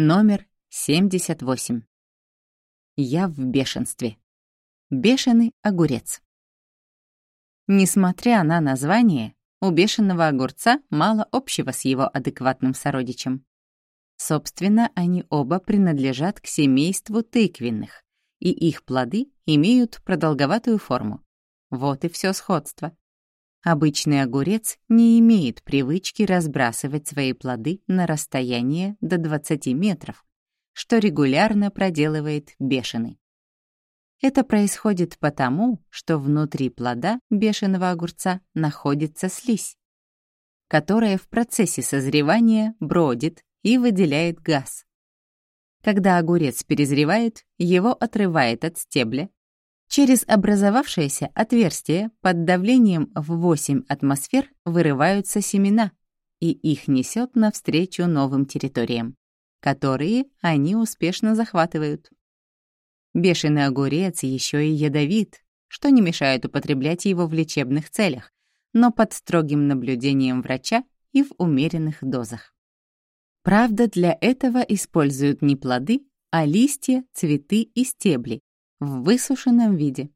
Номер 78. Я в бешенстве. Бешеный огурец. Несмотря на название, у бешеного огурца мало общего с его адекватным сородичем. Собственно, они оба принадлежат к семейству тыквенных, и их плоды имеют продолговатую форму. Вот и все сходство. Обычный огурец не имеет привычки разбрасывать свои плоды на расстояние до 20 метров, что регулярно проделывает бешеный. Это происходит потому, что внутри плода бешеного огурца находится слизь, которая в процессе созревания бродит и выделяет газ. Когда огурец перезревает, его отрывает от стебля Через образовавшееся отверстие под давлением в 8 атмосфер вырываются семена, и их несет навстречу новым территориям, которые они успешно захватывают. Бешеный огурец еще и ядовит, что не мешает употреблять его в лечебных целях, но под строгим наблюдением врача и в умеренных дозах. Правда, для этого используют не плоды, а листья, цветы и стебли, в высушенном виде.